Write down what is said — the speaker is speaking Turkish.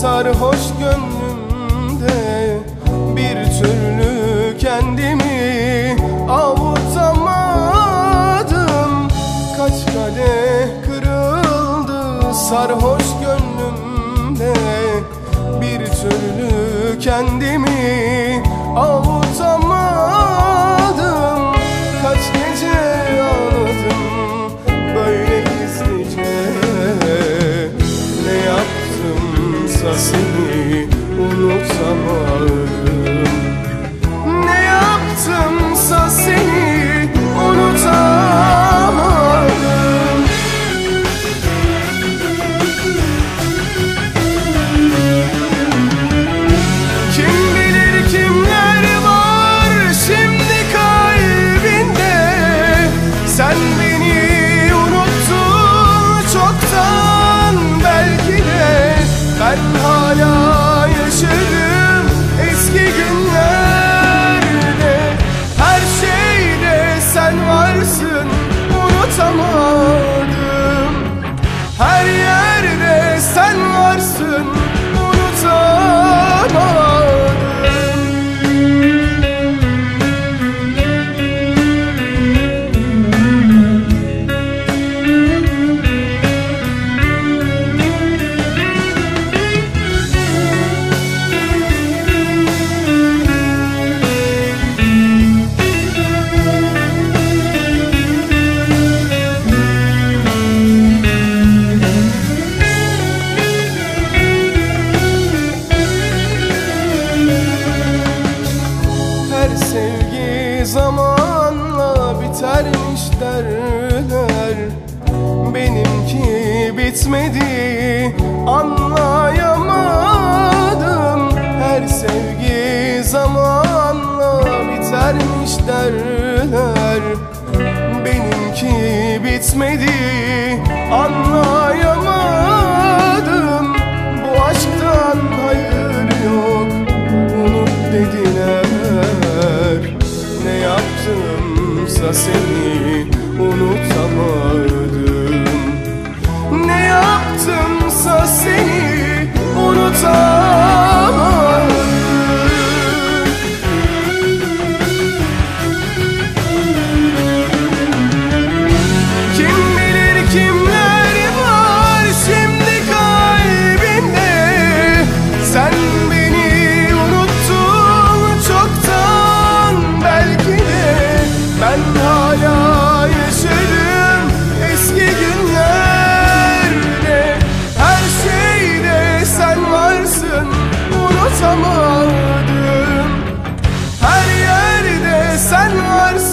Sarhoş gönlümde Bir türlü kendimi avutamadım. Kaç kadeh kırıldı sarhoş gönlümde Bir türlü kendimi avutamadım her derler Benimki bitmedi anlayamadım. Her sevgi zamanla bitermiş derler. Benimki bitmedi anlayamadım yaptımsa seni unutamadım. Ne yaptımsa seni unutamadım everyone